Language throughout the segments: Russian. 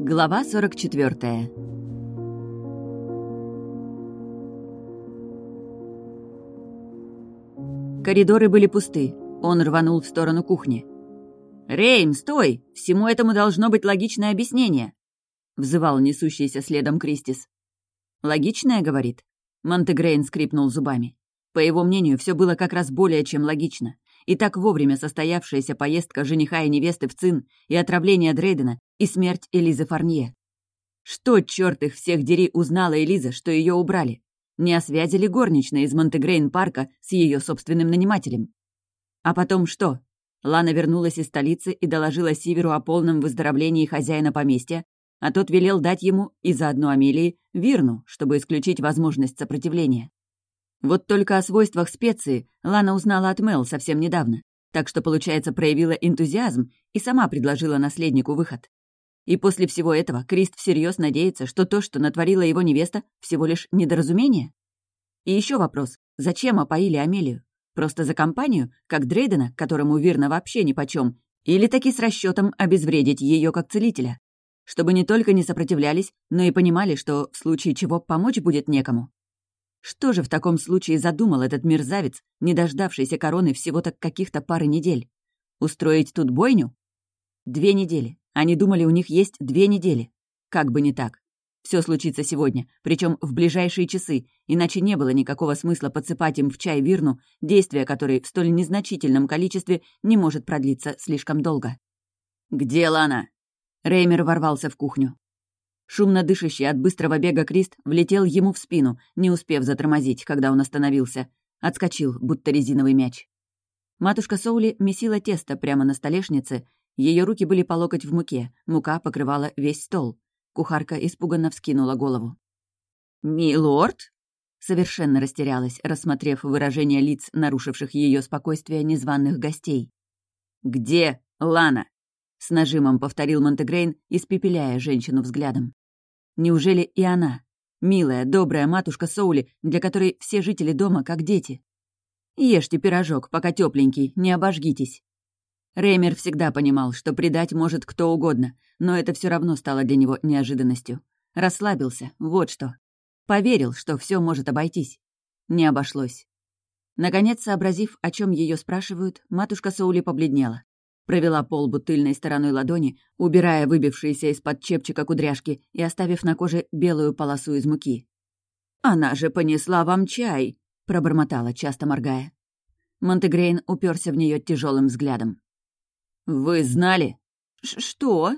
Глава 44 Коридоры были пусты. Он рванул в сторону кухни. «Рейм, стой! Всему этому должно быть логичное объяснение!» — взывал несущийся следом Кристис. «Логичное, — говорит?» Монтегрейн скрипнул зубами. По его мнению, все было как раз более чем логично. И так вовремя состоявшаяся поездка жениха и невесты в Цин, и отравление Дрейдена, и смерть Элизы Фарнье. Что, черт их всех дери, узнала Элиза, что ее убрали? Не о связи ли горничная из Монтегрейн-парка с ее собственным нанимателем? А потом что? Лана вернулась из столицы и доложила Сиверу о полном выздоровлении хозяина поместья, а тот велел дать ему, и заодно Амелии, Вирну, чтобы исключить возможность сопротивления. Вот только о свойствах специи Лана узнала от Мел совсем недавно, так что, получается, проявила энтузиазм и сама предложила наследнику выход. И после всего этого Крист всерьез надеется, что то, что натворила его невеста, всего лишь недоразумение? И еще вопрос. Зачем опоили Амелию? Просто за компанию, как Дрейдена, которому верно вообще нипочем, или таки с расчетом обезвредить ее как целителя? Чтобы не только не сопротивлялись, но и понимали, что в случае чего помочь будет некому. Что же в таком случае задумал этот мерзавец, не дождавшийся короны всего-то каких-то пары недель? Устроить тут бойню? Две недели. Они думали, у них есть две недели. Как бы не так. Все случится сегодня, причем в ближайшие часы, иначе не было никакого смысла подсыпать им в чай вирну, действие которой в столь незначительном количестве не может продлиться слишком долго. «Где Лана?» Реймер ворвался в кухню. Шумно дышащий от быстрого бега Крист влетел ему в спину, не успев затормозить, когда он остановился. Отскочил, будто резиновый мяч. Матушка Соули месила тесто прямо на столешнице ее руки были по локоть в муке, мука покрывала весь стол. Кухарка испуганно вскинула голову. «Милорд?» Совершенно растерялась, рассмотрев выражение лиц, нарушивших ее спокойствие незваных гостей. «Где Лана?» — с нажимом повторил Монтегрейн, испепеляя женщину взглядом. «Неужели и она? Милая, добрая матушка Соули, для которой все жители дома как дети. Ешьте пирожок, пока тепленький, не обожгитесь». Реймер всегда понимал, что предать может кто угодно, но это все равно стало для него неожиданностью. Расслабился, вот что. Поверил, что все может обойтись. Не обошлось. Наконец, сообразив, о чем ее спрашивают, матушка Саули побледнела. Провела пол бутыльной стороной ладони, убирая выбившиеся из-под чепчика кудряшки и оставив на коже белую полосу из муки. «Она же понесла вам чай!» — пробормотала, часто моргая. Монтегрейн уперся в нее тяжелым взглядом. «Вы знали?» Ш «Что?»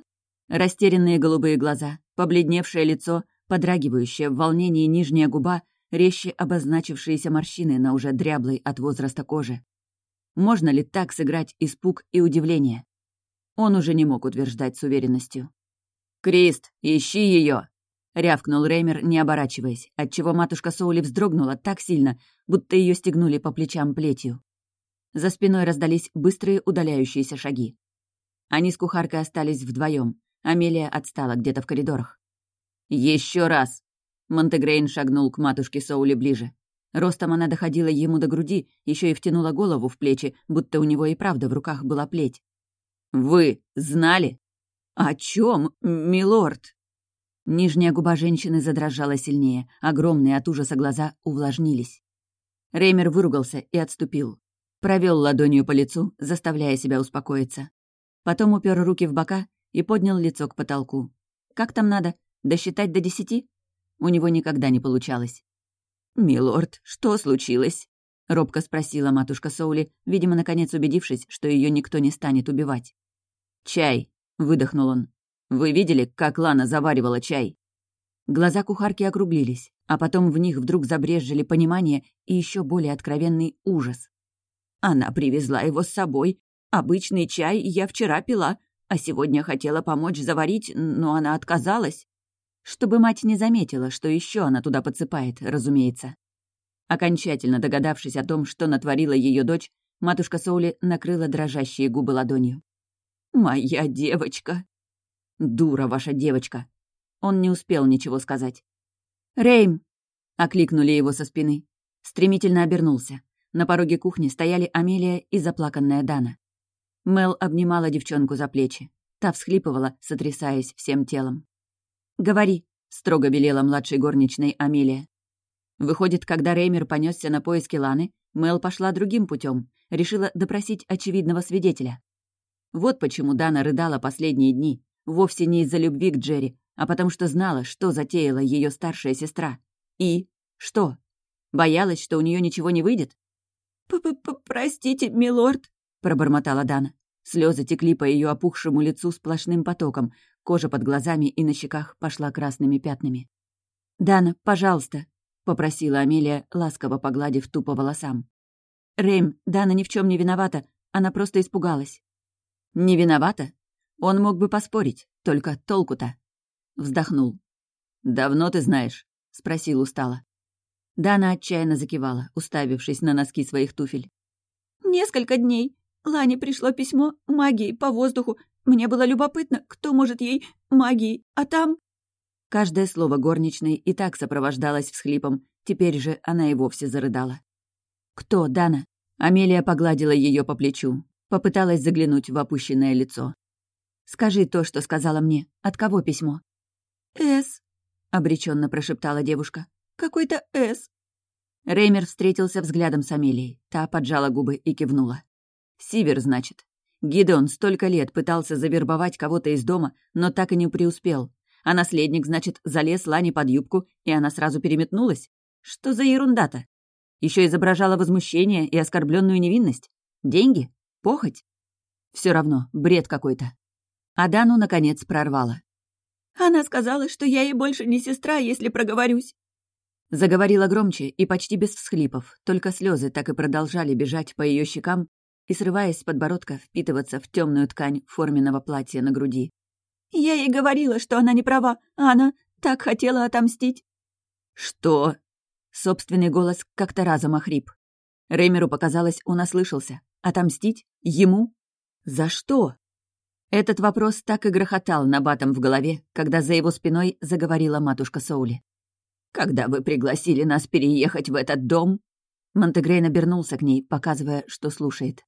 Растерянные голубые глаза, побледневшее лицо, подрагивающая в волнении нижняя губа, резче обозначившиеся морщины на уже дряблой от возраста кожи. Можно ли так сыграть испуг и удивление? Он уже не мог утверждать с уверенностью. «Крист, ищи ее! рявкнул Реймер, не оборачиваясь, отчего матушка Соули вздрогнула так сильно, будто ее стегнули по плечам плетью. За спиной раздались быстрые удаляющиеся шаги. Они с кухаркой остались вдвоем. Амелия отстала где-то в коридорах. Еще раз!» Монтегрейн шагнул к матушке Соули ближе. Ростом она доходила ему до груди, еще и втянула голову в плечи, будто у него и правда в руках была плеть. «Вы знали?» «О чем, милорд?» Нижняя губа женщины задрожала сильнее, огромные от ужаса глаза увлажнились. Реймер выругался и отступил. Провел ладонью по лицу, заставляя себя успокоиться. Потом упер руки в бока и поднял лицо к потолку. «Как там надо? Досчитать до десяти?» У него никогда не получалось. «Милорд, что случилось?» — робко спросила матушка Соули, видимо, наконец убедившись, что ее никто не станет убивать. «Чай», — выдохнул он. «Вы видели, как Лана заваривала чай?» Глаза кухарки округлились, а потом в них вдруг забрезжили понимание и еще более откровенный ужас. Она привезла его с собой. Обычный чай я вчера пила, а сегодня хотела помочь заварить, но она отказалась. Чтобы мать не заметила, что еще она туда подсыпает, разумеется. Окончательно догадавшись о том, что натворила ее дочь, матушка Соули накрыла дрожащие губы ладонью. «Моя девочка!» «Дура ваша девочка!» Он не успел ничего сказать. «Рейм!» — окликнули его со спины. Стремительно обернулся. На пороге кухни стояли Амелия и заплаканная Дана. Мел обнимала девчонку за плечи. Та всхлипывала, сотрясаясь всем телом. «Говори», — строго велела младшей горничной Амелия. Выходит, когда Реймер понесся на поиски Ланы, Мел пошла другим путем, решила допросить очевидного свидетеля. Вот почему Дана рыдала последние дни, вовсе не из-за любви к Джерри, а потому что знала, что затеяла ее старшая сестра. И что? Боялась, что у нее ничего не выйдет? П -п -п «Простите, милорд», — пробормотала Дана. Слезы текли по ее опухшему лицу сплошным потоком, кожа под глазами и на щеках пошла красными пятнами. «Дана, пожалуйста», — попросила Амелия, ласково погладив тупо волосам. «Рэйм, Дана ни в чем не виновата, она просто испугалась». «Не виновата? Он мог бы поспорить, только толку-то». Вздохнул. «Давно ты знаешь?» — спросил устало. Дана отчаянно закивала, уставившись на носки своих туфель. «Несколько дней. Лане пришло письмо магией по воздуху. Мне было любопытно, кто может ей магией, а там...» Каждое слово горничной и так сопровождалось всхлипом, теперь же она и вовсе зарыдала. «Кто, Дана?» Амелия погладила ее по плечу, попыталась заглянуть в опущенное лицо. «Скажи то, что сказала мне. От кого письмо?» «С», — обреченно прошептала девушка. «Какой-то С». Реймер встретился взглядом с Амелией. Та поджала губы и кивнула. Сивер, значит. Гидеон столько лет пытался завербовать кого-то из дома, но так и не преуспел. А наследник, значит, залез Лане под юбку, и она сразу переметнулась? Что за ерунда-то? Еще изображала возмущение и оскорбленную невинность? Деньги? Похоть? Все равно, бред какой-то. Адану, наконец, прорвала. «Она сказала, что я ей больше не сестра, если проговорюсь». Заговорила громче и почти без всхлипов, только слезы так и продолжали бежать по ее щекам, и, срываясь с подбородка, впитываться в темную ткань форменного платья на груди. «Я ей говорила, что она не права, а она так хотела отомстить». «Что?» Собственный голос как-то разом охрип. Реймеру показалось, он ослышался. «Отомстить? Ему? За что?» Этот вопрос так и грохотал набатом в голове, когда за его спиной заговорила матушка Соули. «Когда вы пригласили нас переехать в этот дом?» Монтегрейн обернулся к ней, показывая, что слушает.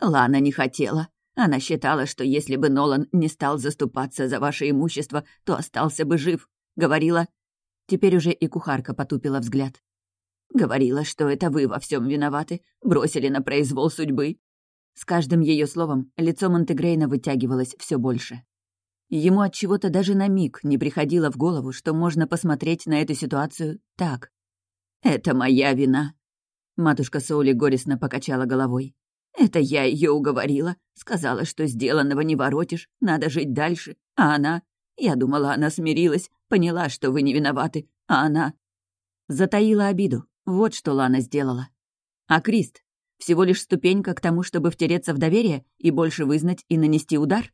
Лана не хотела. Она считала, что если бы Нолан не стал заступаться за ваше имущество, то остался бы жив. Говорила... Теперь уже и кухарка потупила взгляд. Говорила, что это вы во всем виноваты, бросили на произвол судьбы. С каждым ее словом лицо Монтегрейна вытягивалось все больше. Ему от чего-то даже на миг не приходило в голову, что можно посмотреть на эту ситуацию так. «Это моя вина», — матушка Соули горестно покачала головой. Это я ее уговорила, сказала, что сделанного не воротишь, надо жить дальше. А она... Я думала, она смирилась, поняла, что вы не виноваты, а она... Затаила обиду. Вот что Лана сделала. А Крист? Всего лишь ступенька к тому, чтобы втереться в доверие и больше вызнать и нанести удар?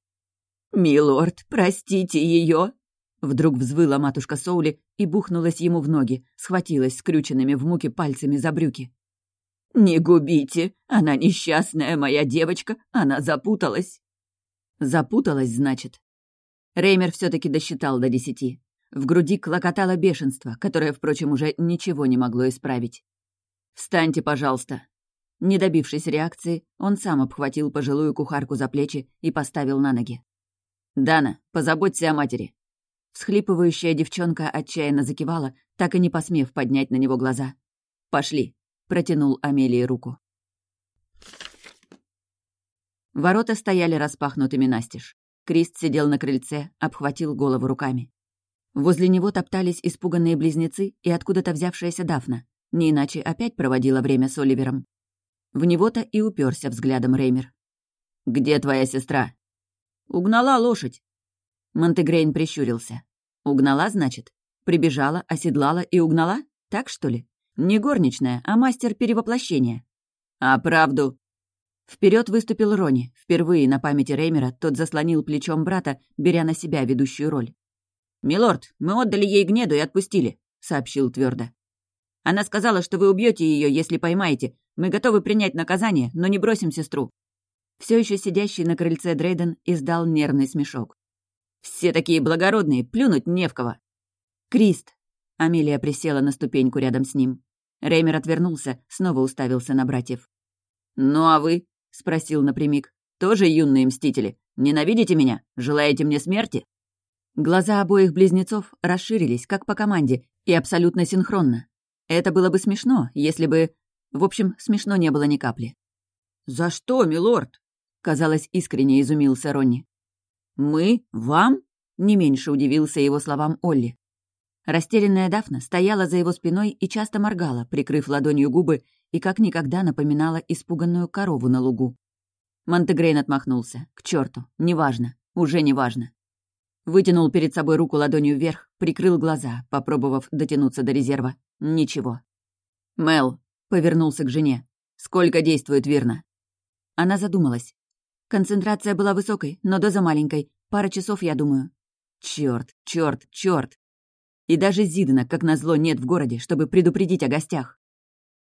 «Милорд, простите ее! Вдруг взвыла матушка Соули и бухнулась ему в ноги, схватилась скрюченными в муке пальцами за брюки. «Не губите! Она несчастная моя девочка, она запуталась!» «Запуталась, значит?» Реймер все таки досчитал до десяти. В груди клокотало бешенство, которое, впрочем, уже ничего не могло исправить. «Встаньте, пожалуйста!» Не добившись реакции, он сам обхватил пожилую кухарку за плечи и поставил на ноги. «Дана, позаботься о матери!» Всхлипывающая девчонка отчаянно закивала, так и не посмев поднять на него глаза. «Пошли!» Протянул Амелии руку. Ворота стояли распахнутыми настежь. Крист сидел на крыльце, обхватил голову руками. Возле него топтались испуганные близнецы и откуда-то взявшаяся Дафна. Не иначе опять проводила время с Оливером. В него-то и уперся взглядом Реймер. «Где твоя сестра?» «Угнала лошадь». Монтегрейн прищурился. «Угнала, значит? Прибежала, оседлала и угнала? Так, что ли?» Не горничная, а мастер перевоплощения. А правду? Вперед выступил Рони. Впервые на памяти Реймера тот заслонил плечом брата, беря на себя ведущую роль. «Милорд, мы отдали ей гнеду и отпустили», — сообщил твердо. «Она сказала, что вы убьете ее, если поймаете. Мы готовы принять наказание, но не бросим сестру». Все еще сидящий на крыльце Дрейден издал нервный смешок. «Все такие благородные, плюнуть не в кого». «Крист!» — Амелия присела на ступеньку рядом с ним. Реймер отвернулся, снова уставился на братьев. «Ну а вы?» — спросил напрямик. Тоже юные мстители? Ненавидите меня? Желаете мне смерти?» Глаза обоих близнецов расширились, как по команде, и абсолютно синхронно. Это было бы смешно, если бы... В общем, смешно не было ни капли. «За что, милорд?» — казалось, искренне изумился Ронни. «Мы? Вам?» — не меньше удивился его словам Олли. Растерянная Дафна стояла за его спиной и часто моргала, прикрыв ладонью губы, и как никогда напоминала испуганную корову на лугу. Монтегрейн отмахнулся. К черту, неважно, уже неважно. Вытянул перед собой руку ладонью вверх, прикрыл глаза, попробовав дотянуться до резерва. Ничего. «Мел», — повернулся к жене, — «сколько действует Вирна?» Она задумалась. Концентрация была высокой, но доза маленькой. Пара часов, я думаю. Чёрт, чёрт, чёрт. И даже Зидана, как назло, нет в городе, чтобы предупредить о гостях.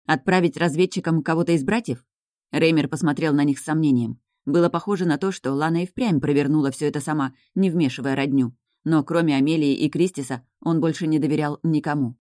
Отправить разведчикам кого-то из братьев? Реймер посмотрел на них с сомнением. Было похоже на то, что Лана и впрямь провернула все это сама, не вмешивая родню. Но кроме Амелии и Кристиса он больше не доверял никому.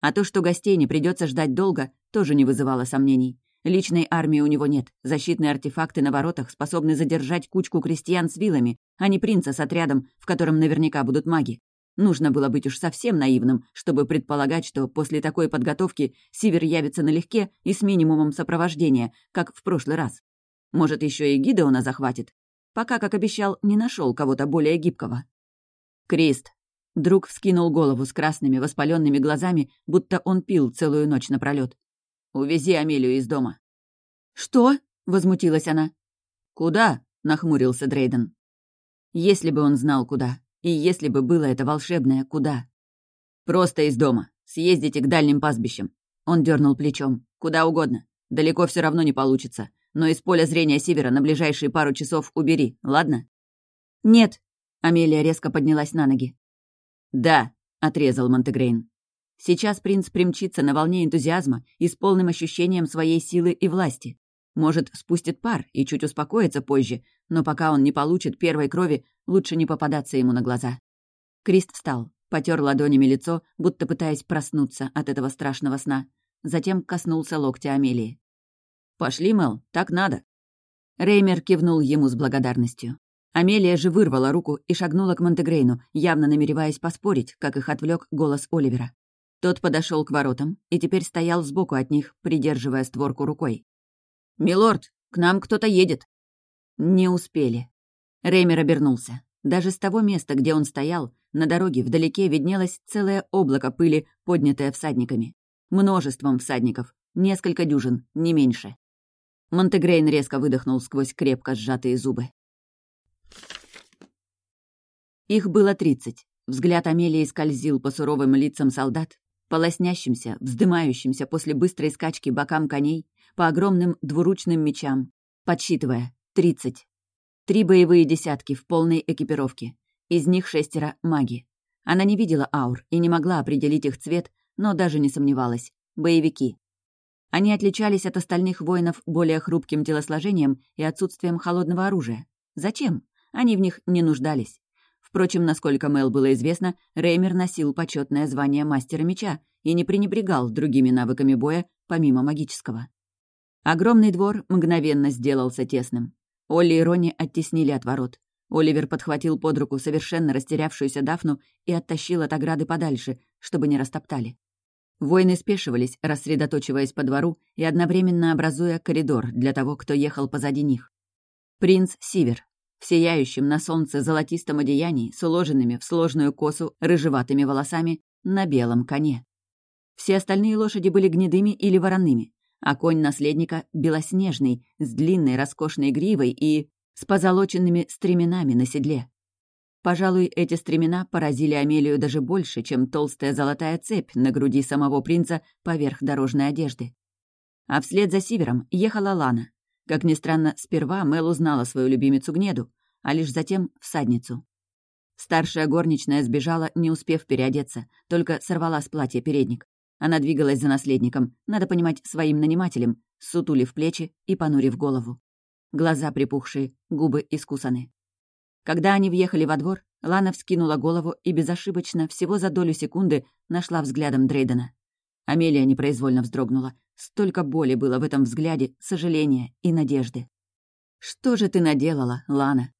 А то, что гостей не придется ждать долго, тоже не вызывало сомнений. Личной армии у него нет. Защитные артефакты на воротах способны задержать кучку крестьян с вилами, а не принца с отрядом, в котором наверняка будут маги. Нужно было быть уж совсем наивным, чтобы предполагать, что после такой подготовки Сивер явится налегке и с минимумом сопровождения, как в прошлый раз. Может, еще и Гидеона захватит. Пока, как обещал, не нашел кого-то более гибкого. Крист. Друг вскинул голову с красными воспаленными глазами, будто он пил целую ночь напролет. «Увези Амелию из дома». «Что?» — возмутилась она. «Куда?» — нахмурился Дрейден. Если бы он знал, куда. И если бы было это волшебное, куда? Просто из дома. Съездите к дальним пастбищам. Он дернул плечом. Куда угодно. Далеко все равно не получится. Но из поля зрения Севера на ближайшие пару часов убери, ладно? Нет. Амелия резко поднялась на ноги. Да, отрезал Монтегрейн. Сейчас принц примчится на волне энтузиазма и с полным ощущением своей силы и власти. Может, спустит пар и чуть успокоится позже, но пока он не получит первой крови, лучше не попадаться ему на глаза. Крист встал, потер ладонями лицо, будто пытаясь проснуться от этого страшного сна. Затем коснулся локтя Амелии. «Пошли, Мел, так надо». Реймер кивнул ему с благодарностью. Амелия же вырвала руку и шагнула к Монтегрейну, явно намереваясь поспорить, как их отвлек голос Оливера. Тот подошел к воротам и теперь стоял сбоку от них, придерживая створку рукой. «Милорд, к нам кто-то едет!» Не успели. Реймер обернулся. Даже с того места, где он стоял, на дороге вдалеке виднелось целое облако пыли, поднятое всадниками. Множеством всадников. Несколько дюжин, не меньше. Монтегрейн резко выдохнул сквозь крепко сжатые зубы. Их было тридцать. Взгляд Амелии скользил по суровым лицам солдат, полоснящимся, вздымающимся после быстрой скачки бокам коней, по огромным двуручным мечам, подсчитывая тридцать. Три боевые десятки в полной экипировке. Из них шестеро — маги. Она не видела аур и не могла определить их цвет, но даже не сомневалась. Боевики. Они отличались от остальных воинов более хрупким телосложением и отсутствием холодного оружия. Зачем? Они в них не нуждались. Впрочем, насколько Мэл было известно, Реймер носил почетное звание мастера меча и не пренебрегал другими навыками боя, помимо магического. Огромный двор мгновенно сделался тесным. Олли и Ронни оттеснили от ворот. Оливер подхватил под руку совершенно растерявшуюся Дафну и оттащил от ограды подальше, чтобы не растоптали. Воины спешивались, рассредоточиваясь по двору и одновременно образуя коридор для того, кто ехал позади них. Принц Сивер, в сияющем на солнце золотистом одеянии с уложенными в сложную косу рыжеватыми волосами на белом коне. Все остальные лошади были гнедыми или вороными, а конь наследника белоснежный, с длинной роскошной гривой и с позолоченными стременами на седле. Пожалуй, эти стремена поразили Амелию даже больше, чем толстая золотая цепь на груди самого принца поверх дорожной одежды. А вслед за Сивером ехала Лана. Как ни странно, сперва Мел узнала свою любимицу Гнеду, а лишь затем — всадницу. Старшая горничная сбежала, не успев переодеться, только сорвала с платья передник. Она двигалась за наследником, надо понимать, своим нанимателем, сутулив плечи и понурив голову. Глаза припухшие, губы искусаны. Когда они въехали во двор, Лана вскинула голову и безошибочно, всего за долю секунды, нашла взглядом Дрейдена. Амелия непроизвольно вздрогнула. Столько боли было в этом взгляде, сожаления и надежды. «Что же ты наделала, Лана?»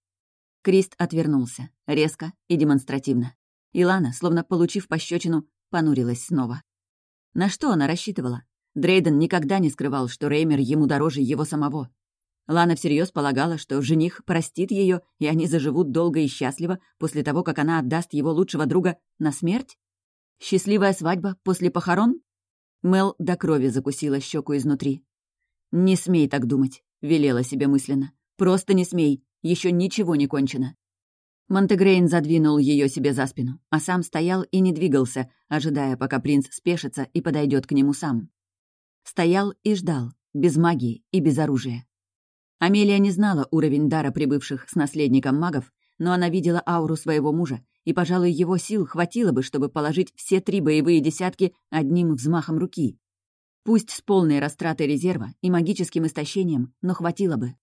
Крист отвернулся, резко и демонстративно. И Лана, словно получив пощечину, понурилась снова. На что она рассчитывала? Дрейден никогда не скрывал, что Реймер ему дороже его самого. Лана всерьез полагала, что жених простит ее, и они заживут долго и счастливо после того, как она отдаст его лучшего друга на смерть? Счастливая свадьба после похорон? Мел до крови закусила щеку изнутри. «Не смей так думать», — велела себе мысленно. «Просто не смей. Еще ничего не кончено». Монтегрейн задвинул ее себе за спину, а сам стоял и не двигался, ожидая, пока принц спешится и подойдет к нему сам. Стоял и ждал, без магии и без оружия. Амелия не знала уровень дара прибывших с наследником магов, но она видела ауру своего мужа, и, пожалуй, его сил хватило бы, чтобы положить все три боевые десятки одним взмахом руки. Пусть с полной растратой резерва и магическим истощением, но хватило бы.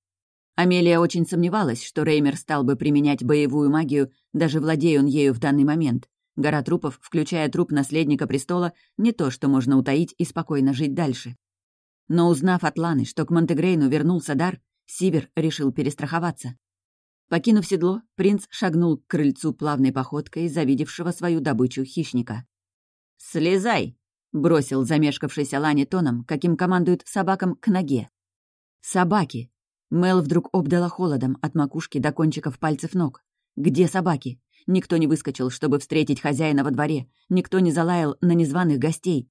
Амелия очень сомневалась, что Реймер стал бы применять боевую магию, даже владея он ею в данный момент. Гора трупов, включая труп наследника престола, не то, что можно утаить и спокойно жить дальше. Но узнав от Ланы, что к Монтегрейну вернулся дар, Сивер решил перестраховаться. Покинув седло, принц шагнул к крыльцу плавной походкой завидевшего свою добычу хищника. «Слезай!» — бросил замешкавшийся Лани тоном, каким командуют собакам к ноге. «Собаки!» Мел вдруг обдала холодом от макушки до кончиков пальцев ног. «Где собаки?» Никто не выскочил, чтобы встретить хозяина во дворе. Никто не залаял на незваных гостей.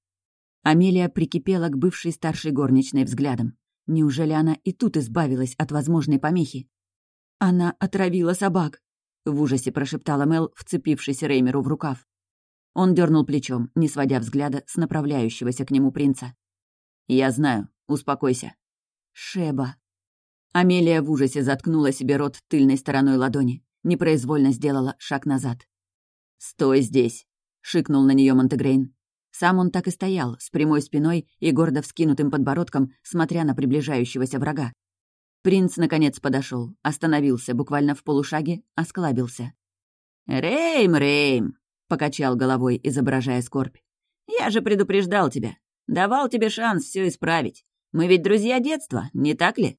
Амелия прикипела к бывшей старшей горничной взглядом. Неужели она и тут избавилась от возможной помехи? «Она отравила собак», — в ужасе прошептала Мел, вцепившись Реймеру в рукав. Он дернул плечом, не сводя взгляда с направляющегося к нему принца. «Я знаю. Успокойся». «Шеба», Амелия в ужасе заткнула себе рот тыльной стороной ладони, непроизвольно сделала шаг назад. «Стой здесь!» — шикнул на нее Монтегрейн. Сам он так и стоял, с прямой спиной и гордо вскинутым подбородком, смотря на приближающегося врага. Принц, наконец, подошел, остановился буквально в полушаге, осклабился. «Рейм, Рейм!» — покачал головой, изображая скорбь. «Я же предупреждал тебя. Давал тебе шанс все исправить. Мы ведь друзья детства, не так ли?»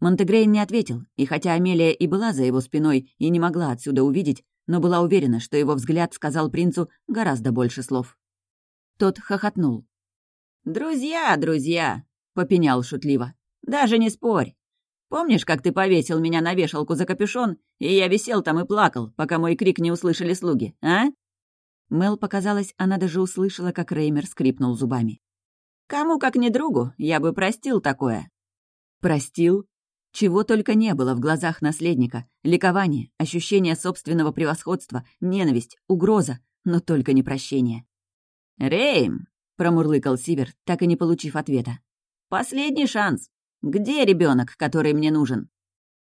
Монтегрейн не ответил, и хотя Амелия и была за его спиной и не могла отсюда увидеть, но была уверена, что его взгляд сказал принцу гораздо больше слов. Тот хохотнул. «Друзья, друзья!» — попенял шутливо. «Даже не спорь. Помнишь, как ты повесил меня на вешалку за капюшон, и я висел там и плакал, пока мой крик не услышали слуги, а?» Мел показалось, она даже услышала, как Реймер скрипнул зубами. «Кому, как не другу, я бы простил такое». «Простил?» Чего только не было в глазах наследника. Ликование, ощущение собственного превосходства, ненависть, угроза, но только не прощение. «Рейм!» — промурлыкал Сивер, так и не получив ответа. «Последний шанс. Где ребенок, который мне нужен?»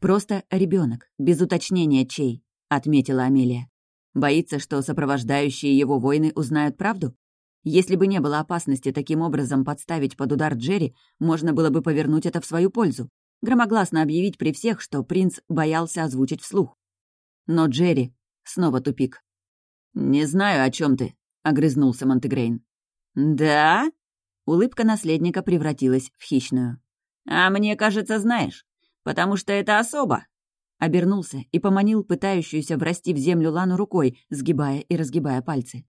«Просто ребенок, без уточнения чей», — отметила Амелия. «Боится, что сопровождающие его воины узнают правду? Если бы не было опасности таким образом подставить под удар Джерри, можно было бы повернуть это в свою пользу громогласно объявить при всех, что принц боялся озвучить вслух. Но Джерри снова тупик. «Не знаю, о чем ты», — огрызнулся Монтегрейн. «Да?» Улыбка наследника превратилась в хищную. «А мне кажется, знаешь, потому что это особо». Обернулся и поманил пытающуюся врасти в землю Лану рукой, сгибая и разгибая пальцы.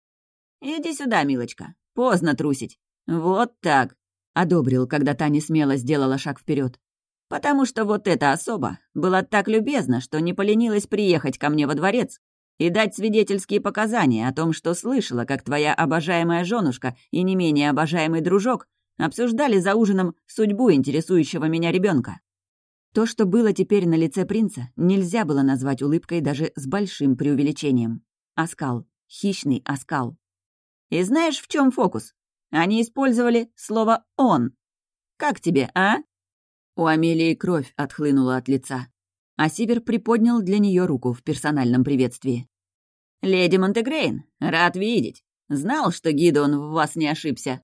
«Иди сюда, милочка. Поздно трусить. Вот так», — одобрил, когда Таня смело сделала шаг вперед. Потому что вот эта особа была так любезна, что не поленилась приехать ко мне во дворец и дать свидетельские показания о том, что слышала, как твоя обожаемая женушка и не менее обожаемый дружок обсуждали за ужином судьбу интересующего меня ребенка. То, что было теперь на лице принца, нельзя было назвать улыбкой даже с большим преувеличением. Оскал. Хищный оскал. И знаешь, в чем фокус? Они использовали слово «он». Как тебе, а? У Амелии кровь отхлынула от лица, а Сивер приподнял для нее руку в персональном приветствии. «Леди Монтегрейн, рад видеть. Знал, что Гидеон в вас не ошибся».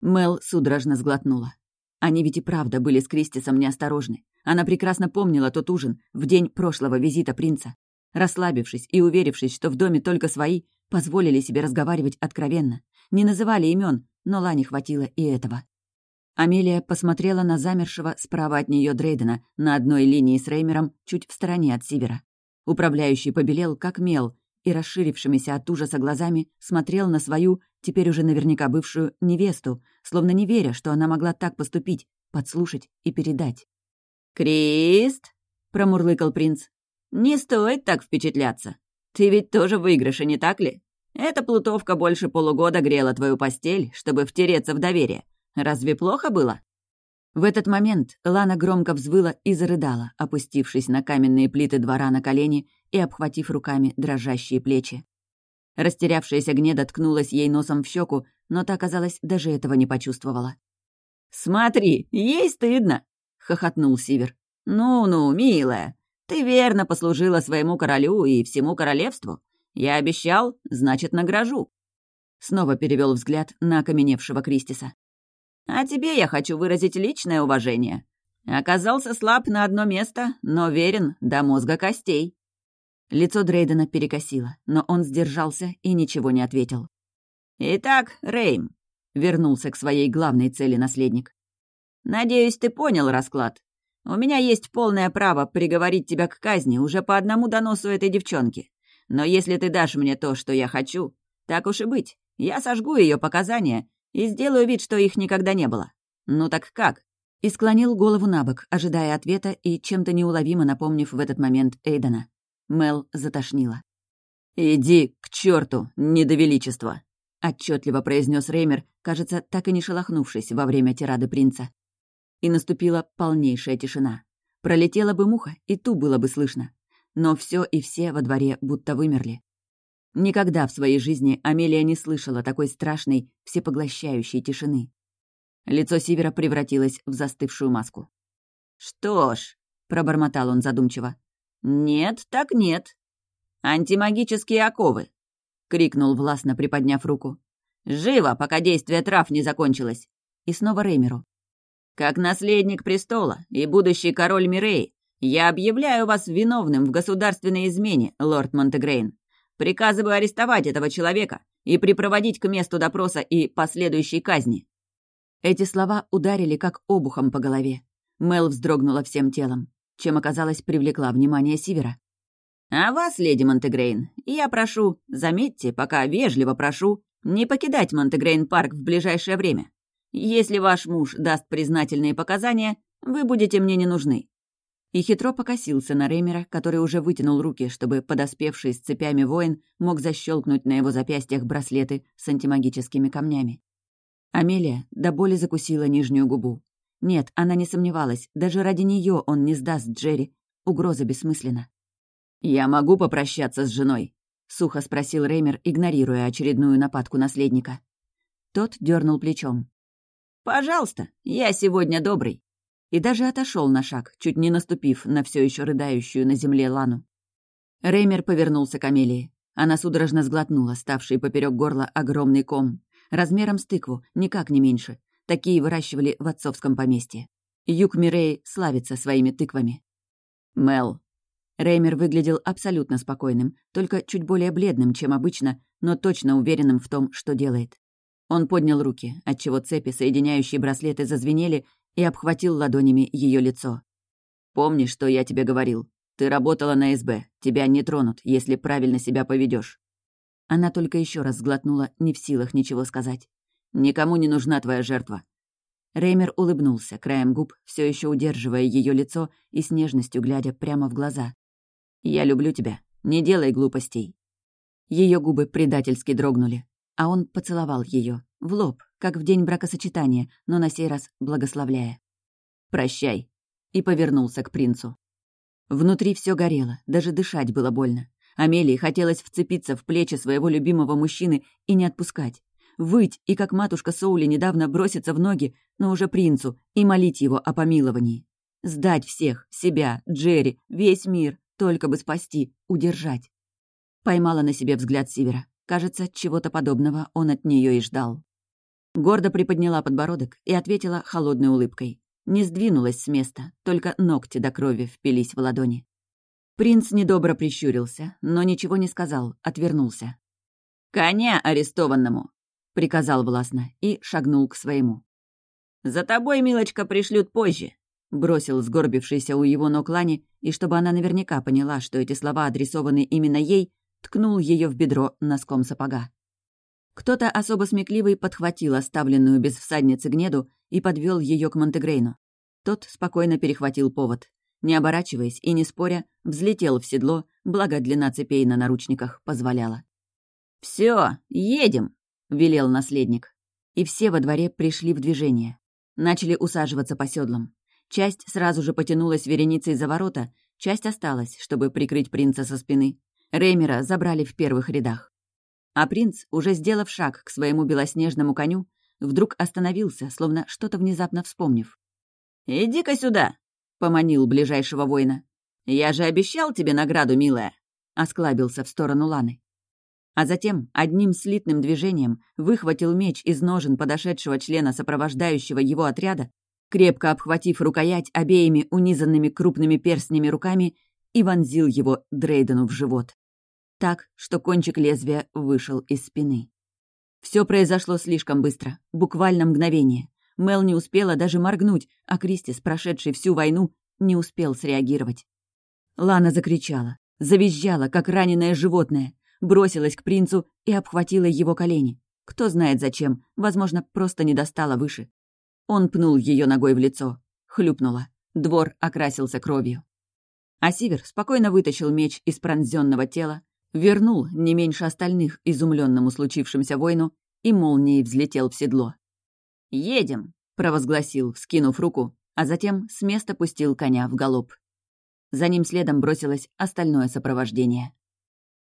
Мел судорожно сглотнула. Они ведь и правда были с Кристисом неосторожны. Она прекрасно помнила тот ужин в день прошлого визита принца. Расслабившись и уверившись, что в доме только свои, позволили себе разговаривать откровенно. Не называли имен, но Лане хватило и этого. Амелия посмотрела на замершего справа от нее Дрейдена на одной линии с Реймером чуть в стороне от Сивера. Управляющий побелел, как мел, и расширившимися от ужаса глазами смотрел на свою, теперь уже наверняка бывшую, невесту, словно не веря, что она могла так поступить, подслушать и передать. «Крист!» — промурлыкал принц. «Не стоит так впечатляться. Ты ведь тоже в выигрыше, не так ли? Эта плутовка больше полугода грела твою постель, чтобы втереться в доверие. Разве плохо было?» В этот момент Лана громко взвыла и зарыдала, опустившись на каменные плиты двора на колени и обхватив руками дрожащие плечи. Растерявшаяся гнеда ткнулась ей носом в щеку, но та, казалось, даже этого не почувствовала. «Смотри, ей стыдно!» — хохотнул Сивер. «Ну-ну, милая, ты верно послужила своему королю и всему королевству. Я обещал, значит, награжу». Снова перевел взгляд на окаменевшего Кристиса. «А тебе я хочу выразить личное уважение. Оказался слаб на одно место, но верен до мозга костей». Лицо Дрейдена перекосило, но он сдержался и ничего не ответил. «Итак, Рейм», — вернулся к своей главной цели наследник. «Надеюсь, ты понял расклад. У меня есть полное право приговорить тебя к казни уже по одному доносу этой девчонки. Но если ты дашь мне то, что я хочу, так уж и быть, я сожгу ее показания и сделаю вид, что их никогда не было. Ну так как?» И склонил голову на бок, ожидая ответа и чем-то неуловимо напомнив в этот момент Эйдена. Мел затошнила. «Иди к черту, недовеличество!» — отчетливо произнес Реймер, кажется, так и не шелохнувшись во время тирады принца. И наступила полнейшая тишина. Пролетела бы муха, и ту было бы слышно. Но все и все во дворе будто вымерли. Никогда в своей жизни Амелия не слышала такой страшной, всепоглощающей тишины. Лицо Сивера превратилось в застывшую маску. «Что ж», — пробормотал он задумчиво, «Нет, так нет. Антимагические оковы!» — крикнул властно, приподняв руку. «Живо, пока действие трав не закончилось!» И снова Реймеру. «Как наследник престола и будущий король Мирей, я объявляю вас виновным в государственной измене, лорд Монтегрейн. Приказываю арестовать этого человека и препроводить к месту допроса и последующей казни». Эти слова ударили как обухом по голове. Мел вздрогнула всем телом чем оказалось привлекла внимание Сивера. «А вас, леди Монтегрейн, я прошу, заметьте, пока вежливо прошу, не покидать Монтегрейн-парк в ближайшее время. Если ваш муж даст признательные показания, вы будете мне не нужны». И хитро покосился на Реймера, который уже вытянул руки, чтобы подоспевший с цепями воин мог защелкнуть на его запястьях браслеты с антимагическими камнями. Амелия до боли закусила нижнюю губу. Нет, она не сомневалась, даже ради нее он не сдаст Джерри. Угроза бессмысленна. «Я могу попрощаться с женой?» — сухо спросил Реймер, игнорируя очередную нападку наследника. Тот дернул плечом. «Пожалуйста, я сегодня добрый». И даже отошел на шаг, чуть не наступив на все еще рыдающую на земле Лану. Реймер повернулся к Амелии. Она судорожно сглотнула, ставший поперек горла огромный ком, размером с тыкву, никак не меньше, Такие выращивали в отцовском поместье. Юг Мирей славится своими тыквами. Мел. Реймер выглядел абсолютно спокойным, только чуть более бледным, чем обычно, но точно уверенным в том, что делает. Он поднял руки, отчего цепи, соединяющие браслеты, зазвенели, и обхватил ладонями ее лицо. «Помни, что я тебе говорил. Ты работала на СБ. Тебя не тронут, если правильно себя поведешь. Она только еще раз сглотнула, не в силах ничего сказать. Никому не нужна твоя жертва». Реймер улыбнулся, краем губ, все еще удерживая ее лицо и с нежностью глядя прямо в глаза. «Я люблю тебя. Не делай глупостей». Ее губы предательски дрогнули, а он поцеловал ее в лоб, как в день бракосочетания, но на сей раз благословляя. «Прощай», и повернулся к принцу. Внутри все горело, даже дышать было больно. Амелии хотелось вцепиться в плечи своего любимого мужчины и не отпускать выть и, как матушка Соули недавно броситься в ноги, но уже принцу, и молить его о помиловании. Сдать всех, себя, Джерри, весь мир, только бы спасти, удержать. Поймала на себе взгляд Сивера. Кажется, чего-то подобного он от нее и ждал. Гордо приподняла подбородок и ответила холодной улыбкой. Не сдвинулась с места, только ногти до крови впились в ладони. Принц недобро прищурился, но ничего не сказал, отвернулся. «Коня арестованному!» приказал властно и шагнул к своему. «За тобой, милочка, пришлют позже», — бросил сгорбившийся у его ног Лани, и чтобы она наверняка поняла, что эти слова адресованы именно ей, ткнул ее в бедро носком сапога. Кто-то особо смекливый подхватил оставленную без всадницы гнеду и подвел ее к Монтегрейну. Тот спокойно перехватил повод. Не оборачиваясь и не споря, взлетел в седло, благо длина цепей на наручниках позволяла. «Все, едем!» — велел наследник. И все во дворе пришли в движение. Начали усаживаться по седлам. Часть сразу же потянулась вереницей за ворота, часть осталась, чтобы прикрыть принца со спины. Реймера забрали в первых рядах. А принц, уже сделав шаг к своему белоснежному коню, вдруг остановился, словно что-то внезапно вспомнив. «Иди-ка сюда!» — поманил ближайшего воина. «Я же обещал тебе награду, милая!» — осклабился в сторону Ланы. А затем одним слитным движением выхватил меч из ножен подошедшего члена сопровождающего его отряда, крепко обхватив рукоять обеими унизанными крупными перстнями руками и вонзил его Дрейдену в живот. Так, что кончик лезвия вышел из спины. Все произошло слишком быстро, буквально мгновение. Мел не успела даже моргнуть, а Кристис, прошедший всю войну, не успел среагировать. Лана закричала, завизжала, как раненое животное, бросилась к принцу и обхватила его колени. Кто знает зачем, возможно, просто не достала выше. Он пнул ее ногой в лицо. Хлюпнула. Двор окрасился кровью. А Сивер спокойно вытащил меч из пронзенного тела, вернул не меньше остальных изумленному случившемуся воину и молнией взлетел в седло. «Едем!» — провозгласил, вскинув руку, а затем с места пустил коня в галоп. За ним следом бросилось остальное сопровождение.